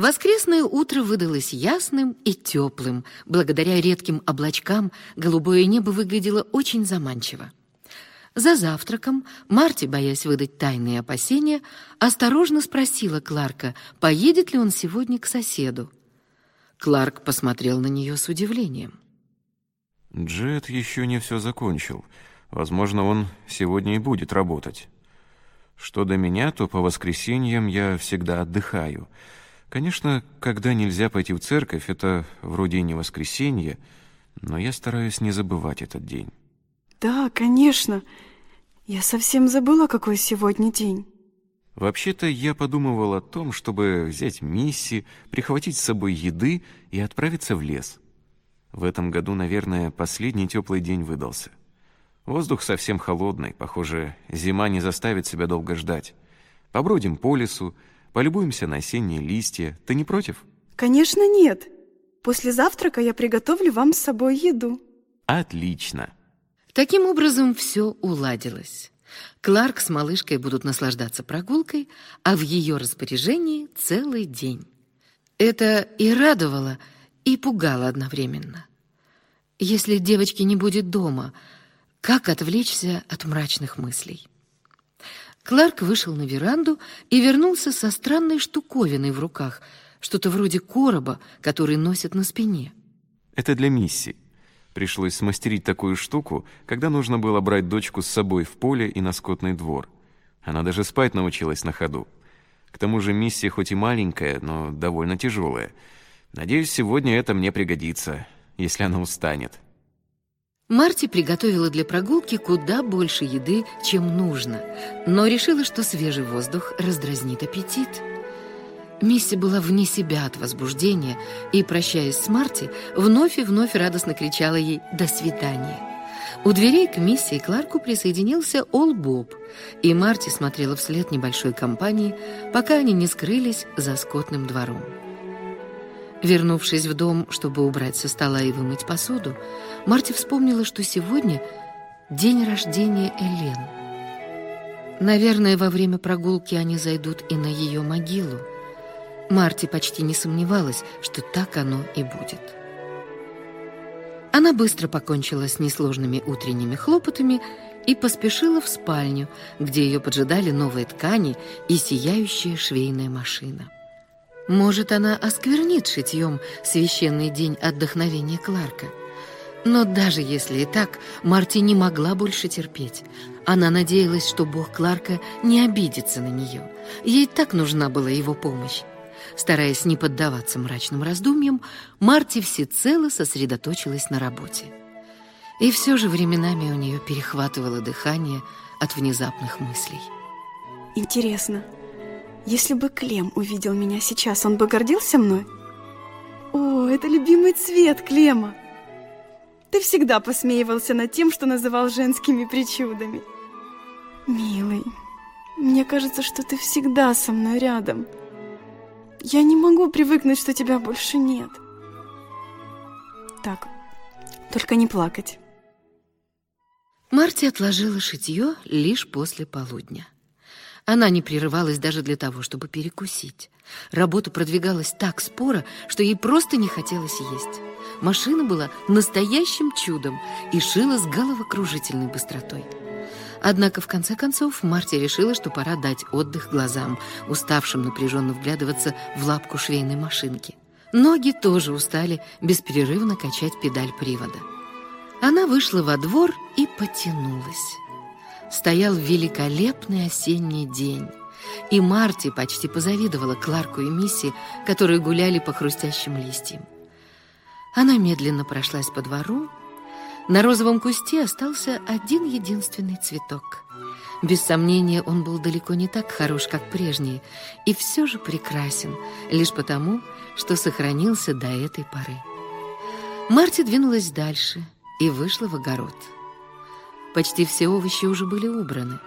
Воскресное утро выдалось ясным и теплым. Благодаря редким облачкам голубое небо выглядело очень заманчиво. За завтраком Марти, боясь выдать тайные опасения, осторожно спросила Кларка, поедет ли он сегодня к соседу. Кларк посмотрел на нее с удивлением. Джет еще не все закончил. Возможно, он сегодня и будет работать. Что до меня, то по воскресеньям я всегда отдыхаю. Конечно, когда нельзя пойти в церковь, это вроде и не воскресенье, но я стараюсь не забывать этот день. Да, конечно. Я совсем забыла, какой сегодня день. Вообще-то я подумывал о том, чтобы взять Мисси, прихватить с собой еды и отправиться в лес. В этом году, наверное, последний теплый день выдался. Воздух совсем холодный, похоже, зима не заставит себя долго ждать. Побродим по лесу, полюбуемся на осенние листья. Ты не против? Конечно, нет. После завтрака я приготовлю вам с собой еду. Отлично. Таким образом, все уладилось. Кларк с малышкой будут наслаждаться прогулкой, а в ее распоряжении целый день. Это и радовало, и пугало одновременно. Если девочки не будет дома, как отвлечься от мрачных мыслей? Кларк вышел на веранду и вернулся со странной штуковиной в руках, что-то вроде короба, который носят на спине. Это для миссии. Пришлось смастерить такую штуку, когда нужно было брать дочку с собой в поле и на скотный двор. Она даже спать научилась на ходу. К тому же миссия хоть и маленькая, но довольно тяжелая. Надеюсь, сегодня это мне пригодится, если она устанет. Марти приготовила для прогулки куда больше еды, чем нужно, но решила, что свежий воздух раздразнит аппетит. Мисси была вне себя от возбуждения и, прощаясь с Марти, вновь и вновь радостно кричала ей «До свидания!». У дверей к Мисси и Кларку присоединился Ол Боб, и Марти смотрела вслед небольшой компании, пока они не скрылись за скотным двором. Вернувшись в дом, чтобы убрать со стола и вымыть посуду, Марти вспомнила, что сегодня день рождения Элен. Наверное, во время прогулки они зайдут и на ее могилу. Марти почти не сомневалась, что так оно и будет. Она быстро покончила с несложными утренними хлопотами и поспешила в спальню, где ее поджидали новые ткани и сияющая швейная машина. Может, она осквернит шитьем священный день отдохновения Кларка. Но даже если и так, Марти не могла больше терпеть. Она надеялась, что бог Кларка не обидится на нее. Ей так нужна была его помощь. Стараясь не поддаваться мрачным раздумьям, Марти всецело сосредоточилась на работе. И все же временами у нее перехватывало дыхание от внезапных мыслей. Интересно, если бы Клем увидел меня сейчас, он бы гордился мной? О, это любимый цвет Клема. Ты всегда посмеивался над тем, что называл женскими причудами. Милый, мне кажется, что ты всегда со мной рядом. Я не могу привыкнуть, что тебя больше нет. Так, только не плакать. Марти отложила шитье лишь после полудня. Она не прерывалась даже для того, чтобы перекусить. Работа продвигалась так споро, что ей просто не хотелось есть. Машина была настоящим чудом и шила с головокружительной быстротой. Однако, в конце концов, Марти решила, что пора дать отдых глазам, уставшим напряженно вглядываться в лапку швейной машинки. Ноги тоже устали бесперерывно качать педаль привода. Она вышла во двор и потянулась стоял великолепный осенний день, и Марти почти позавидовала Кларку и Мисси, которые гуляли по хрустящим листьям. Она медленно прошлась по двору. На розовом кусте остался один единственный цветок. Без сомнения, он был далеко не так хорош, как прежний, и все же прекрасен, лишь потому, что сохранился до этой поры. Марти двинулась дальше и вышла в огород. Почти все овощи уже были убраны.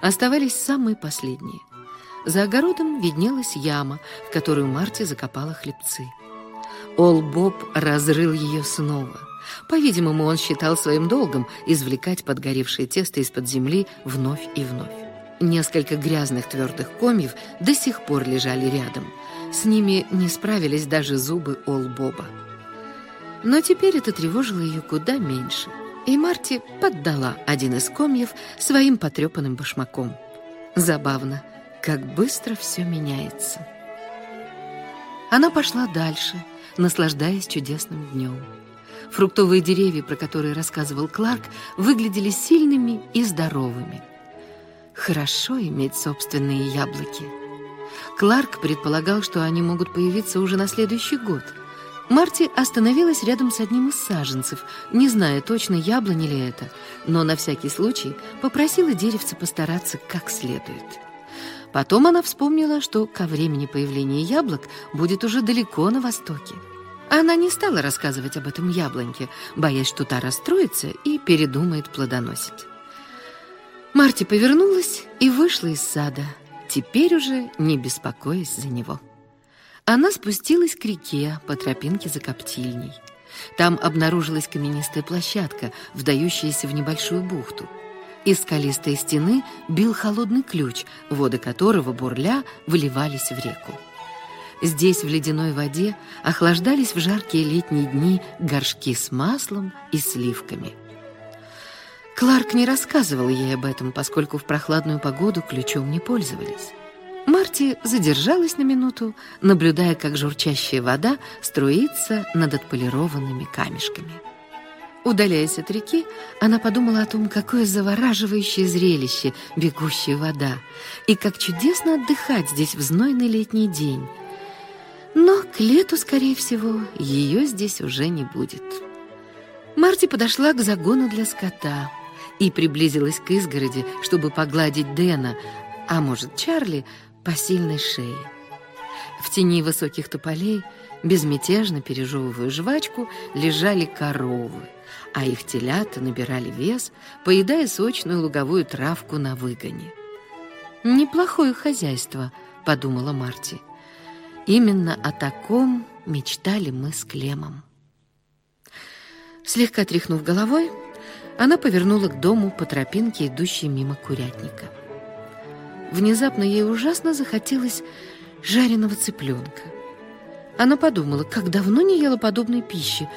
Оставались самые последние. За огородом виднелась яма, в которую Марти закопала хлебцы. Ол Боб разрыл ее снова. По-видимому, он считал своим долгом извлекать подгоревшее тесто из-под земли вновь и вновь. Несколько грязных твердых комьев до сих пор лежали рядом. С ними не справились даже зубы Ол Боба. Но теперь это тревожило ее куда меньше. И Марти поддала один из комьев своим потрепанным башмаком. Забавно, как быстро все меняется. Она пошла дальше, наслаждаясь чудесным днем. Фруктовые деревья, про которые рассказывал Кларк, выглядели сильными и здоровыми. Хорошо иметь собственные яблоки. Кларк предполагал, что они могут появиться уже на следующий год. Марти остановилась рядом с одним из саженцев, не зная точно, яблони ли это, но на всякий случай попросила деревце постараться как следует. Потом она вспомнила, что ко времени появления яблок будет уже далеко на востоке. Она не стала рассказывать об этом яблоньке, боясь, что та расстроится и передумает плодоносить. Марти повернулась и вышла из сада, теперь уже не беспокоясь за него. Она спустилась к реке по тропинке за коптильней. Там обнаружилась каменистая площадка, вдающаяся в небольшую бухту. Из скалистой стены бил холодный ключ, воды которого, бурля, выливались в реку. Здесь, в ледяной воде, охлаждались в жаркие летние дни горшки с маслом и сливками. Кларк не рассказывал ей об этом, поскольку в прохладную погоду ключом не пользовались. Марти задержалась на минуту, наблюдая, как журчащая вода струится над отполированными камешками. Удаляясь от реки, она подумала о том, какое завораживающее зрелище бегущая вода, и как чудесно отдыхать здесь в знойный летний день, но к лету, скорее всего, ее здесь уже не будет. Марти подошла к загону для скота и приблизилась к изгороди, чтобы погладить Дэна, а может, Чарли, по сильной шее. В тени высоких тополей, безмятежно пережевывая жвачку, лежали коровы, а их телята набирали вес, поедая сочную луговую травку на выгоне. «Неплохое хозяйство», — подумала Марти. Именно о таком мечтали мы с Клемом. Слегка тряхнув головой, она повернула к дому по тропинке, идущей мимо курятника. Внезапно ей ужасно захотелось жареного цыпленка. Она подумала, как давно не ела подобной пищи,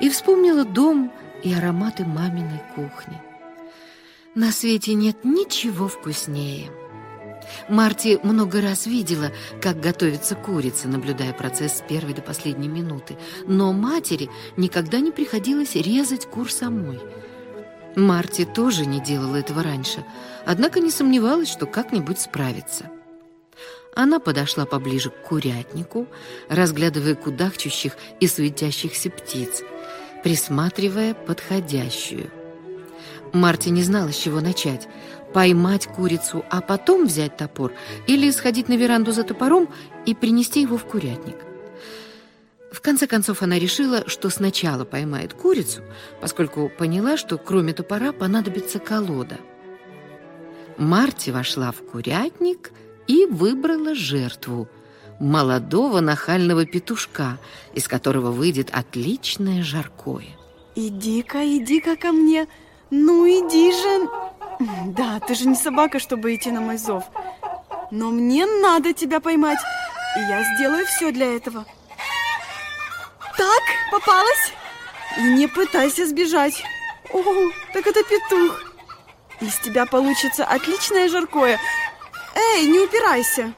и вспомнила дом и ароматы маминой кухни. На свете нет ничего вкуснее – Марти много раз видела, как готовится курица, наблюдая процесс с первой до последней минуты. Но матери никогда не приходилось резать кур самой. Марти тоже не делала этого раньше, однако не сомневалась, что как-нибудь справится. Она подошла поближе к курятнику, разглядывая кудахчущих и суетящихся птиц, присматривая подходящую. Марти не знала, с чего начать – поймать курицу, а потом взять топор, или сходить на веранду за топором и принести его в курятник. В конце концов она решила, что сначала поймает курицу, поскольку поняла, что кроме топора понадобится колода. Марти вошла в курятник и выбрала жертву – молодого нахального петушка, из которого выйдет отличное жаркое. «Иди-ка, иди-ка ко мне! Ну, иди же!» Да, ты же не собака, чтобы идти на мой зов. Но мне надо тебя поймать, и я сделаю все для этого. Так, попалась? И не пытайся сбежать. О, так это петух. Из тебя получится отличное жаркое. Эй, не упирайся.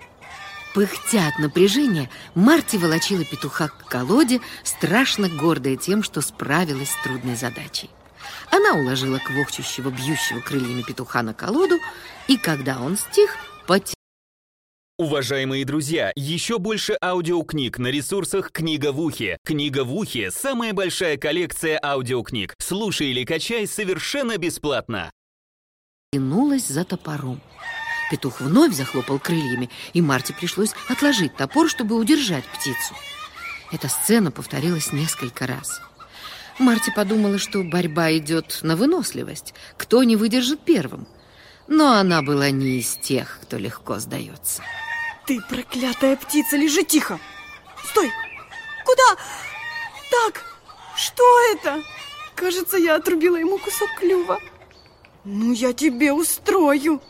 Пыхтя от напряжения, Марти волочила петуха к колоде, страшно гордая тем, что справилась с трудной задачей. Она уложила квохчущего, бьющего крыльями петуха на колоду, и когда он стих, потянула. Уважаемые друзья, еще больше аудиокниг на ресурсах «Книга в ухе». «Книга в ухе» — самая большая коллекция аудиокниг. Слушай или качай совершенно бесплатно. Тянулась за топором. Петух вновь захлопал крыльями, и Марте пришлось отложить топор, чтобы удержать птицу. Эта сцена повторилась несколько раз. Марти подумала, что борьба идет на выносливость. Кто не выдержит первым? Но она была не из тех, кто легко сдается. Ты проклятая птица, лежи тихо! Стой! Куда? Так, что это? Кажется, я отрубила ему кусок клюва. Ну, я тебе устрою.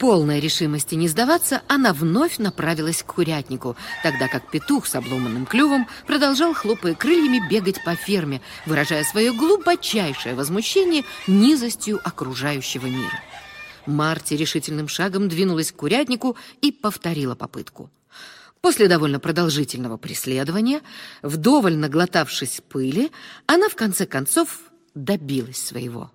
Полная решимости не сдаваться, она вновь направилась к курятнику, тогда как петух с обломанным клювом продолжал, хлопая крыльями, бегать по ферме, выражая свое глубочайшее возмущение низостью окружающего мира. Марти решительным шагом двинулась к курятнику и повторила попытку. После довольно продолжительного преследования, вдоволь наглотавшись пыли, она в конце концов добилась своего.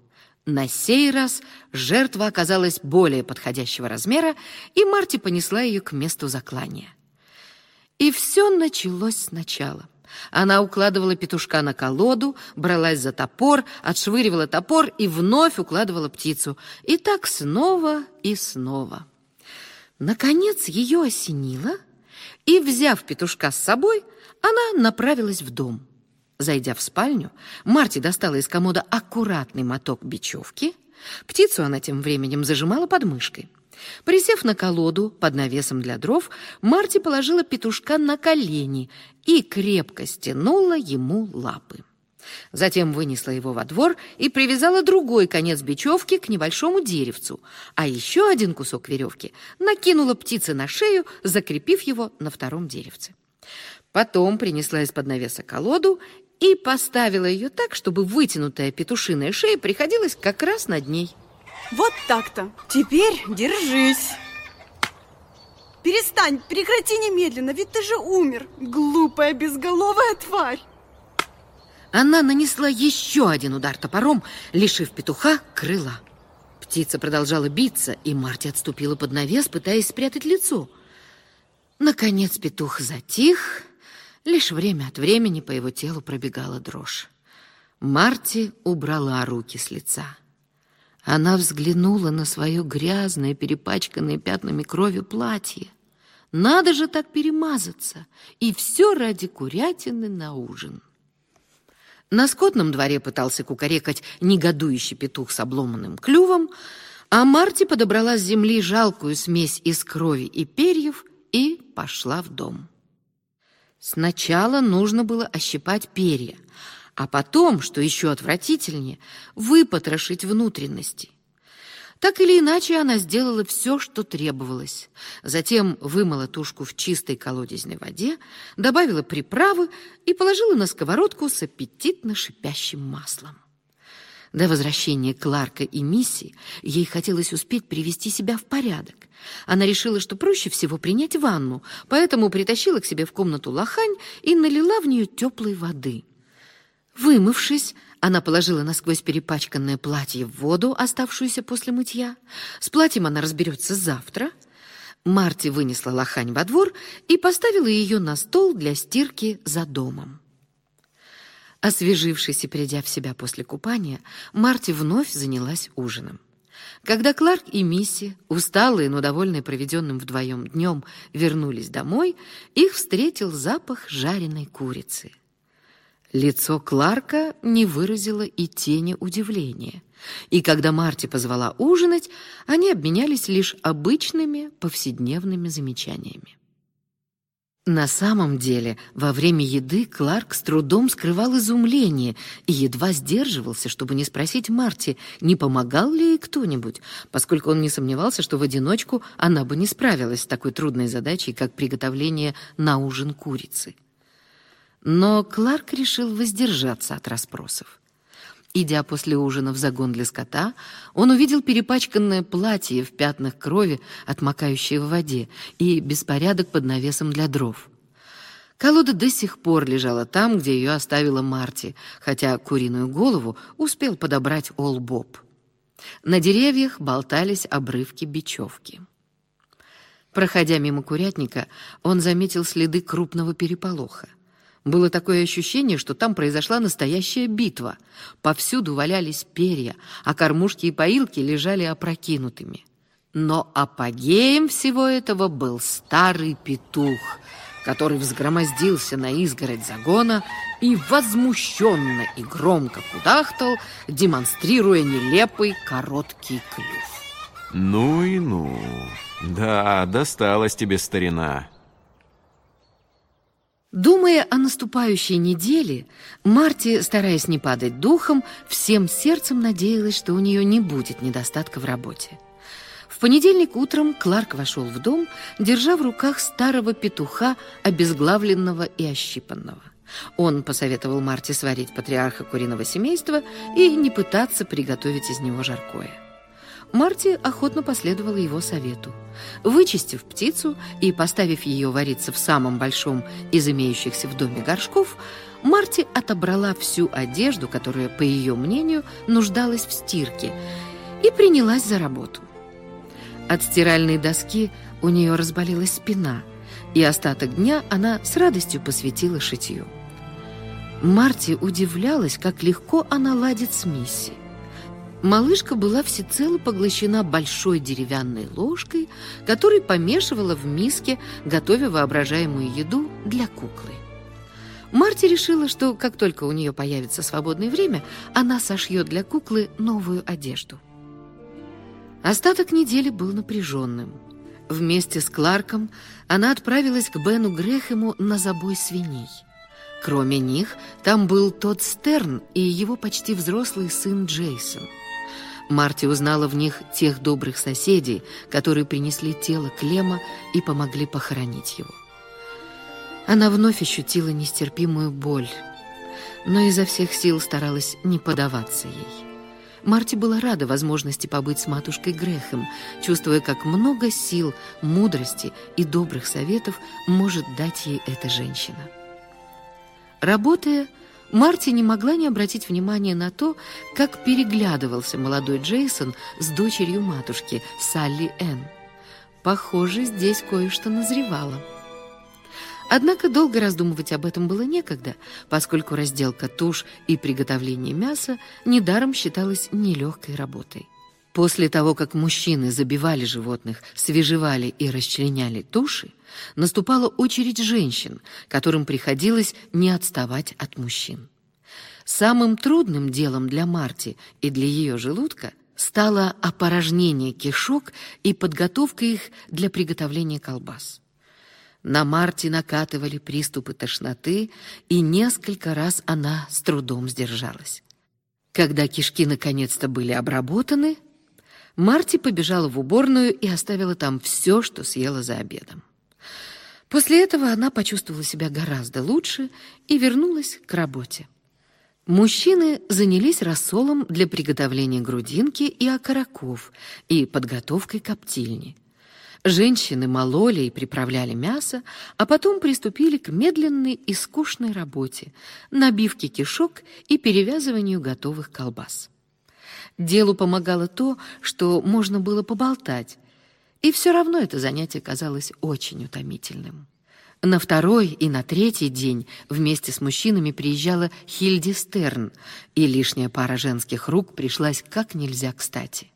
На сей раз жертва оказалась более подходящего размера, и Марти понесла ее к месту заклания. И все началось сначала. Она укладывала петушка на колоду, бралась за топор, отшвыривала топор и вновь укладывала птицу. И так снова и снова. Наконец ее осенило, и, взяв петушка с собой, она направилась в дом. Зайдя в спальню, Марти достала из комода аккуратный моток бечевки. Птицу она тем временем зажимала под мышкой. Присев на колоду под навесом для дров, Марти положила петушка на колени и крепко стянула ему лапы. Затем вынесла его во двор и привязала другой конец бечевки к небольшому деревцу, а еще один кусок веревки накинула птице на шею, закрепив его на втором деревце. Потом принесла из-под навеса колоду и поставила ее так, чтобы вытянутая петушиная шея приходилась как раз над ней. Вот так-то. Теперь держись. Перестань, прекрати немедленно, ведь ты же умер, глупая безголовая тварь. Она нанесла еще один удар топором, лишив петуха крыла. Птица продолжала биться, и Марти отступила под навес, пытаясь спрятать лицо. Наконец петух затих, лишь время от времени по его телу пробегала дрожь. Марти убрала руки с лица. Она взглянула на свое грязное, перепачканное пятнами крови платье. Надо же так перемазаться, и все ради курятины на ужин. На скотном дворе пытался кукарекать негодующий петух с обломанным клювом, а Марти подобрала с земли жалкую смесь из крови и перьев и пошла в дом. Сначала нужно было ощипать перья, а потом, что еще отвратительнее, выпотрошить внутренности. Так или иначе, она сделала все, что требовалось. Затем вымыла тушку в чистой колодезной воде, добавила приправы и положила на сковородку с аппетитно шипящим маслом. До возвращения Кларка и Мисси ей хотелось успеть привести себя в порядок. Она решила, что проще всего принять ванну, поэтому притащила к себе в комнату лохань и налила в нее теплой воды – Вымывшись, она положила насквозь перепачканное платье в воду, оставшуюся после мытья. С платьем она разберется завтра. Марти вынесла лохань во двор и поставила ее на стол для стирки за домом. Освежившись и придя в себя после купания, Марти вновь занялась ужином. Когда Кларк и Мисси, усталые, но довольные проведенным вдвоем днем, вернулись домой, их встретил запах жареной курицы – Лицо Кларка не выразило и тени удивления. И когда Марти позвала ужинать, они обменялись лишь обычными повседневными замечаниями. На самом деле, во время еды Кларк с трудом скрывал изумление и едва сдерживался, чтобы не спросить Марти, не помогал ли ей кто-нибудь, поскольку он не сомневался, что в одиночку она бы не справилась с такой трудной задачей, как приготовление на ужин курицы. Но Кларк решил воздержаться от расспросов. Идя после ужина в загон для скота, он увидел перепачканное платье в пятнах крови, отмокающее в воде, и беспорядок под навесом для дров. Колода до сих пор лежала там, где ее оставила Марти, хотя куриную голову успел подобрать Ол Боб. На деревьях болтались обрывки бечевки. Проходя мимо курятника, он заметил следы крупного переполоха. Было такое ощущение, что там произошла настоящая битва. Повсюду валялись перья, а кормушки и поилки лежали опрокинутыми. Но апогеем всего этого был старый петух, который взгромоздился на изгородь загона и возмущенно и громко кудахтал, демонстрируя нелепый короткий клюв. Ну и ну. Да, досталась тебе старина. Думая о наступающей неделе, Марти, стараясь не падать духом, всем сердцем надеялась, что у нее не будет недостатка в работе. В понедельник утром Кларк вошел в дом, держа в руках старого петуха, обезглавленного и ощипанного. Он посоветовал Марте сварить патриарха куриного семейства и не пытаться приготовить из него жаркое. Марти охотно последовала его совету. Вычистив птицу и поставив ее вариться в самом большом из имеющихся в доме горшков, Марти отобрала всю одежду, которая, по ее мнению, нуждалась в стирке, и принялась за работу. От стиральной доски у нее разболелась спина, и остаток дня она с радостью посвятила шитью. Марти удивлялась, как легко она ладит с Мисси. Малышка была всецело поглощена большой деревянной ложкой, которой помешивала в миске, готовя воображаемую еду для куклы. Марти решила, что как только у нее появится свободное время, она сошьет для куклы новую одежду. Остаток недели был напряженным. Вместе с Кларком она отправилась к Бену Грехему на забой свиней. Кроме них, там был тот Стерн и его почти взрослый сын Джейсон. Марти узнала в них тех добрых соседей, которые принесли тело Клема и помогли похоронить его. Она вновь ощутила нестерпимую боль, но изо всех сил старалась не поддаваться ей. Марти была рада возможности побыть с матушкой Грехом, чувствуя, как много сил, мудрости и добрых советов может дать ей эта женщина. Работая, Марти не могла не обратить внимания на то, как переглядывался молодой Джейсон с дочерью матушки, Салли Энн. Похоже, здесь кое-что назревало. Однако долго раздумывать об этом было некогда, поскольку разделка туш и приготовление мяса недаром считалось нелегкой работой. После того, как мужчины забивали животных, свежевали и расчленяли туши, наступала очередь женщин, которым приходилось не отставать от мужчин. Самым трудным делом для Марти и для ее желудка стало опорожнение кишок и подготовка их для приготовления колбас. На Марте накатывали приступы тошноты, и несколько раз она с трудом сдержалась. Когда кишки наконец-то были обработаны, Марти побежала в уборную и оставила там все, что съела за обедом. После этого она почувствовала себя гораздо лучше и вернулась к работе. Мужчины занялись рассолом для приготовления грудинки и окороков и подготовкой коптильни. Женщины мололи и приправляли мясо, а потом приступили к медленной и скучной работе – набивке кишок и перевязыванию готовых колбас. Делу помогало то, что можно было поболтать, и все равно это занятие казалось очень утомительным. На второй и на третий день вместе с мужчинами приезжала Хильди Стерн, и лишняя пара женских рук пришлась как нельзя кстати.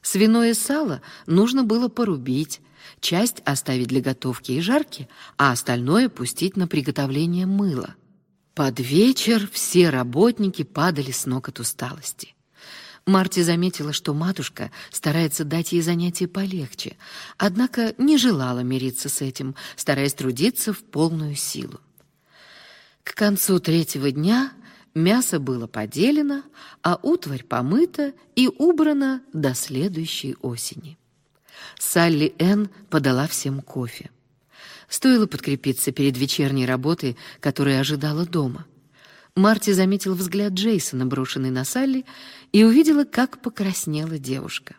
Свиное сало нужно было порубить, часть оставить для готовки и жарки, а остальное пустить на приготовление мыла. Под вечер все работники падали с ног от усталости. Марти заметила, что матушка старается дать ей занятие полегче, однако не желала мириться с этим, стараясь трудиться в полную силу. К концу третьего дня Мясо было поделено, а утварь помыта и убрана до следующей осени. Салли Энн подала всем кофе. Стоило подкрепиться перед вечерней работой, которая ожидала дома. Марти заметил взгляд Джейсона, брошенный на Салли, и увидела, как покраснела девушка.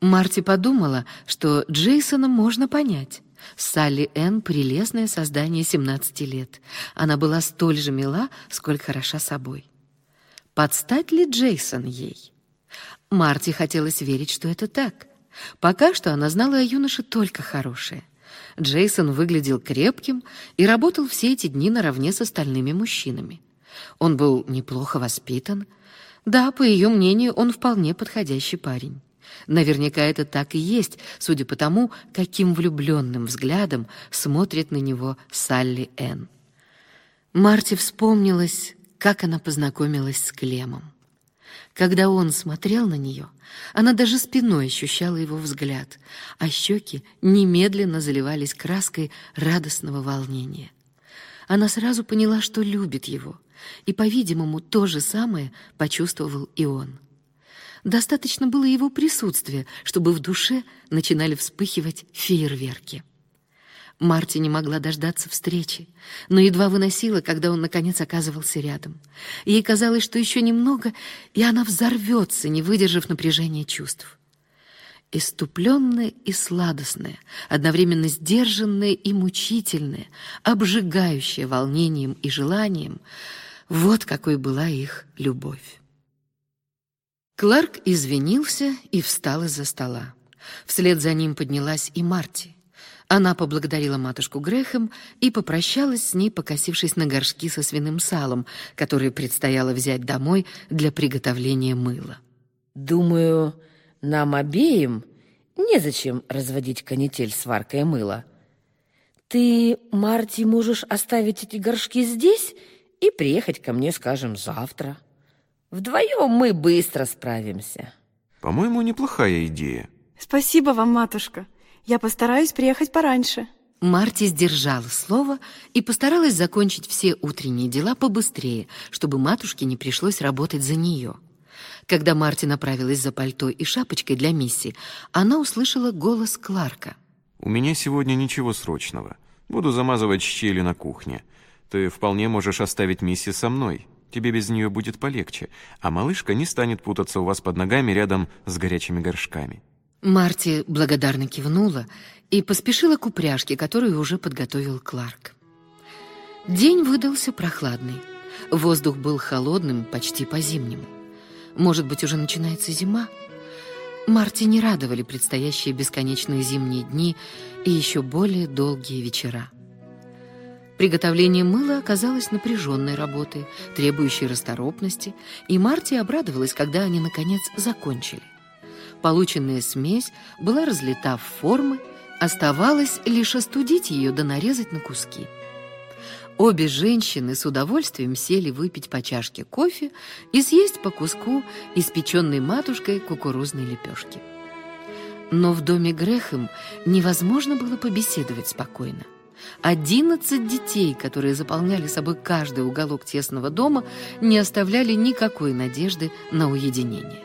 Марти подумала, что Джейсона можно понять. Салли Энн — прелестное создание 17 лет. Она была столь же мила, сколь хороша собой. Подстать ли Джейсон ей? Марти хотелось верить, что это так. Пока что она знала о юноше только хорошее. Джейсон выглядел крепким и работал все эти дни наравне с остальными мужчинами. Он был неплохо воспитан. Да, по ее мнению, он вполне подходящий парень. Наверняка это так и есть, судя по тому, каким влюбленным взглядом смотрит на него Салли Энн. Марти вспомнилась, как она познакомилась с Клемом. Когда он смотрел на нее, она даже спиной ощущала его взгляд, а щеки немедленно заливались краской радостного волнения. Она сразу поняла, что любит его, и, по-видимому, то же самое почувствовал и он. Достаточно было его присутствия, чтобы в душе начинали вспыхивать фейерверки. Марти не могла дождаться встречи, но едва выносила, когда он, наконец, оказывался рядом. Ей казалось, что еще немного, и она взорвется, не выдержав напряжения чувств. Иступленная и сладостная, одновременно сдержанная и мучительная, обжигающая волнением и желанием — вот какой была их любовь. Кларк извинился и встал из-за стола. Вслед за ним поднялась и Марти. Она поблагодарила матушку Грехем и попрощалась с ней, покосившись на горшки со свиным салом, которые предстояло взять домой для приготовления мыла. «Думаю, нам обеим незачем разводить канитель с варкой мыла. Ты, Марти, можешь оставить эти горшки здесь и приехать ко мне, скажем, завтра. Вдвоем мы быстро справимся». По-моему, неплохая идея. Спасибо вам, матушка. Я постараюсь приехать пораньше. Марти сдержала слово и постаралась закончить все утренние дела побыстрее, чтобы матушке не пришлось работать за нее. Когда Марти направилась за пальто и шапочкой для миссии, она услышала голос Кларка. «У меня сегодня ничего срочного. Буду замазывать щели на кухне. Ты вполне можешь оставить мисси со мной. Тебе без нее будет полегче, а малышка не станет путаться у вас под ногами рядом с горячими горшками». Марти благодарно кивнула и поспешила к упряжке, которую уже подготовил Кларк. День выдался прохладный. Воздух был холодным, почти по-зимнему. Может быть, уже начинается зима? Марти не радовали предстоящие бесконечные зимние дни и еще более долгие вечера. Приготовление мыла оказалось напряженной работой, требующей расторопности, и Марти обрадовалась, когда они, наконец, закончили. Полученная смесь была разлита в формы, оставалось лишь остудить ее да нарезать на куски. Обе женщины с удовольствием сели выпить по чашке кофе и съесть по куску испеченной матушкой кукурузной лепешки. Но в доме Грехем невозможно было побеседовать спокойно. Одиннадцать детей, которые заполняли собой каждый уголок тесного дома, не оставляли никакой надежды на уединение.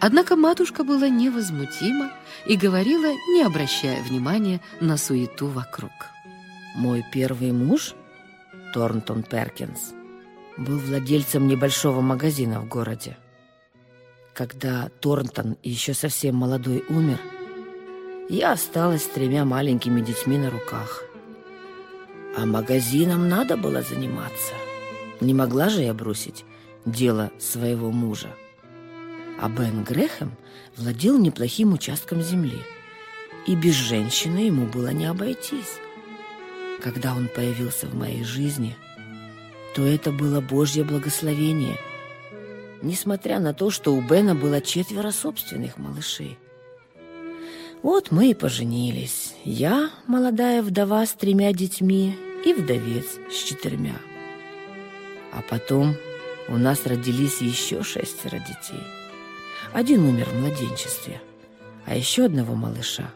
Однако матушка была невозмутима и говорила, не обращая внимания на суету вокруг. Мой первый муж, Торнтон Перкинс, был владельцем небольшого магазина в городе. Когда Торнтон, еще совсем молодой, умер, я осталась с тремя маленькими детьми на руках. А магазином надо было заниматься. Не могла же я бросить дело своего мужа. А Бен Грехем владел неплохим участком земли. И без женщины ему было не обойтись. Когда он появился в моей жизни, то это было Божье благословение. Несмотря на то, что у Бена было четверо собственных малышей. Вот мы и поженились. Я, молодая вдова с тремя детьми, и вдовец с четырьмя. А потом у нас родились еще шестеро детей – один умер в младенчестве, а еще одного малыша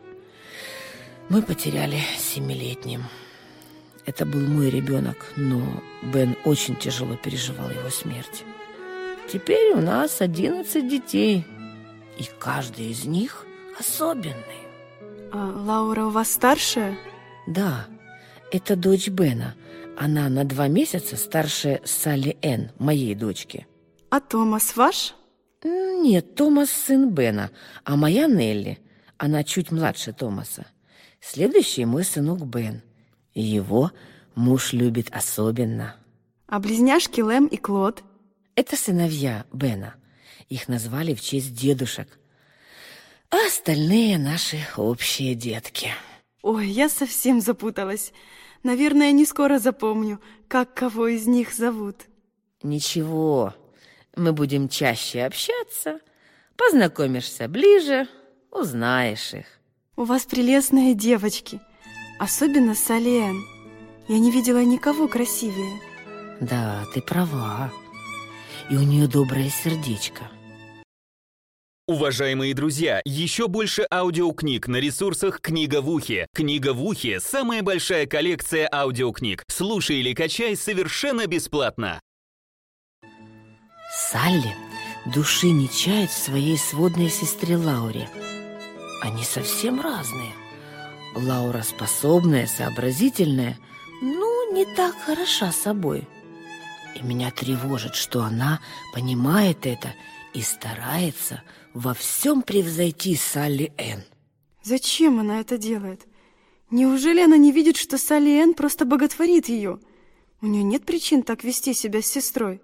мы потеряли семилетним. Это был мой ребенок, но Бен очень тяжело переживал его смерть. Теперь у нас одиннадцать детей, и каждый из них особенный. А Лаура у вас старшая? Да, это дочь Бена. Она на два месяца старше Салли Энн, моей дочки. А Томас ваш? Нет, Томас сын Бена, а моя Нелли, она чуть младше Томаса. Следующий мой сынок Бен. Его муж любит особенно. А близняшки Лэм и Клод? Это сыновья Бена. Их назвали в честь дедушек. А остальные наши общие детки. Ой, я совсем запуталась. Наверное, не скоро запомню, как кого из них зовут. Ничего, мы будем чаще общаться, познакомишься ближе, узнаешь их. У вас прелестные девочки, особенно Салиэн. Я не видела никого красивее. Да, ты права. И у нее доброе сердечко. Уважаемые друзья, еще больше аудиокниг на ресурсах «Книга в ухе». «Книга в ухе» — самая большая коллекция аудиокниг. Слушай или качай совершенно бесплатно. Салли, души не чает в своей сводной сестре Лауре. Они совсем разные. Лаура способная, сообразительная, но не так хороша собой. И меня тревожит, что она понимает это и старается во всем превзойти Салли Энн. Зачем она это делает? Неужели она не видит, что Салли Энн просто боготворит ее? У нее нет причин так вести себя с сестрой.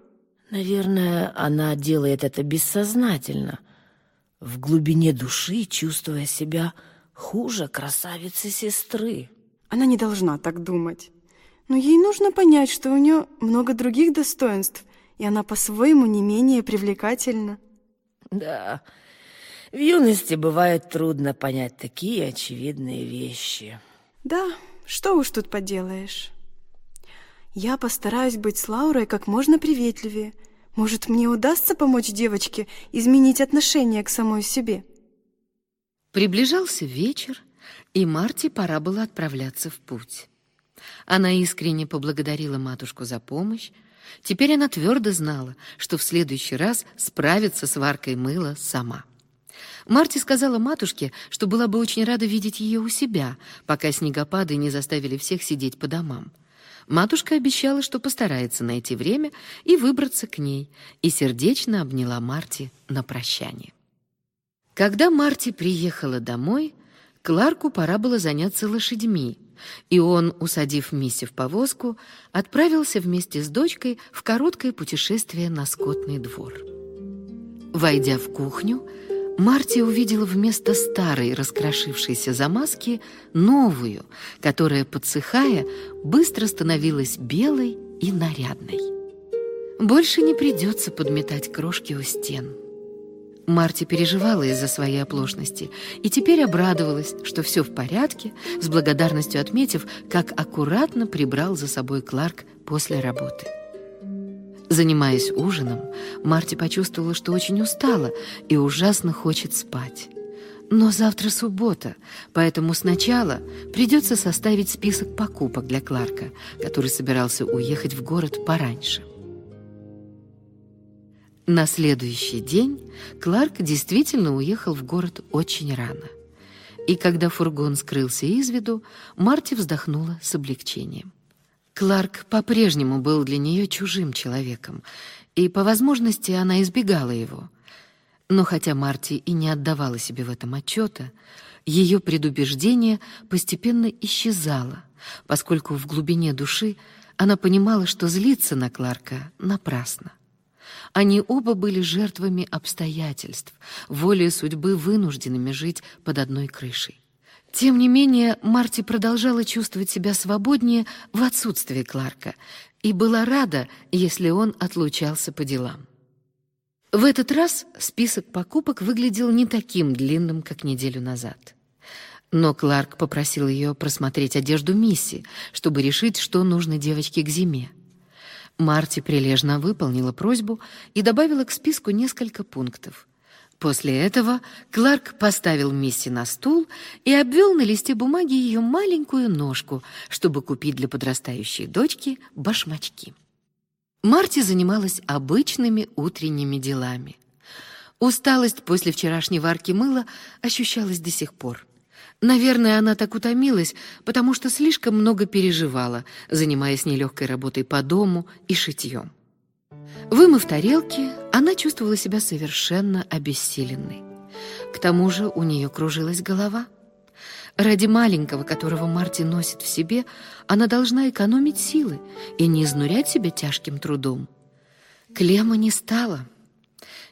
Наверное, она делает это бессознательно, в глубине души чувствуя себя хуже красавицы сестры. Она не должна так думать. Но ей нужно понять, что у нее много других достоинств, и она по-своему не менее привлекательна. Да, в юности бывает трудно понять такие очевидные вещи. Да, что уж тут поделаешь. Я постараюсь быть с Лаурой как можно приветливее. Может, мне удастся помочь девочке изменить отношение к самой себе? Приближался вечер, и Марте пора было отправляться в путь. Она искренне поблагодарила матушку за помощь. Теперь она твердо знала, что в следующий раз справится с варкой мыла сама. Марти сказала матушке, что была бы очень рада видеть ее у себя, пока снегопады не заставили всех сидеть по домам. Матушка обещала, что постарается найти время и выбраться к ней, и сердечно обняла Марти на прощание. Когда Марти приехала домой, Кларку пора было заняться лошадьми, и он, усадив Мисси в повозку, отправился вместе с дочкой в короткое путешествие на скотный двор. Войдя в кухню, Марти увидела вместо старой раскрошившейся замазки новую, которая, подсыхая, быстро становилась белой и нарядной. Больше не придется подметать крошки у стен. Марти переживала из-за своей оплошности и теперь обрадовалась, что все в порядке, с благодарностью отметив, как аккуратно прибрал за собой Кларк после работы. Занимаясь ужином, Марти почувствовала, что очень устала и ужасно хочет спать. Но завтра суббота, поэтому сначала придется составить список покупок для Кларка, который собирался уехать в город пораньше. На следующий день Кларк действительно уехал в город очень рано. И когда фургон скрылся из виду, Марти вздохнула с облегчением. Кларк по-прежнему был для нее чужим человеком, и по возможности она избегала его. Но хотя Марти и не отдавала себе в этом отчета, ее предубеждение постепенно исчезало, поскольку в глубине души она понимала, что злиться на Кларка напрасно. Они оба были жертвами обстоятельств, волей судьбы вынужденными жить под одной крышей. Тем не менее, Марти продолжала чувствовать себя свободнее в отсутствии Кларка и была рада, если он отлучался по делам. В этот раз список покупок выглядел не таким длинным, как неделю назад. Но Кларк попросил ее просмотреть одежду Мисси, чтобы решить, что нужно девочке к зиме. Марти прилежно выполнила просьбу и добавила к списку несколько пунктов. После этого Кларк поставил Мисси на стул и обвел на листе бумаги ее маленькую ножку, чтобы купить для подрастающей дочки башмачки. Марти занималась обычными утренними делами. Усталость после вчерашней варки мыла ощущалась до сих пор. Наверное, она так утомилась, потому что слишком много переживала, занимаясь нелегкой работой по дому и шитьем. Вымыв тарелки, она чувствовала себя совершенно обессиленной. К тому же у нее кружилась голова. Ради маленького, которого Марти носит в себе, она должна экономить силы и не изнурять себя тяжким трудом. Клема не стала.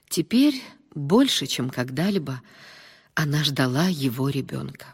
Теперь, больше, чем когда-либо, она ждала его ребенка.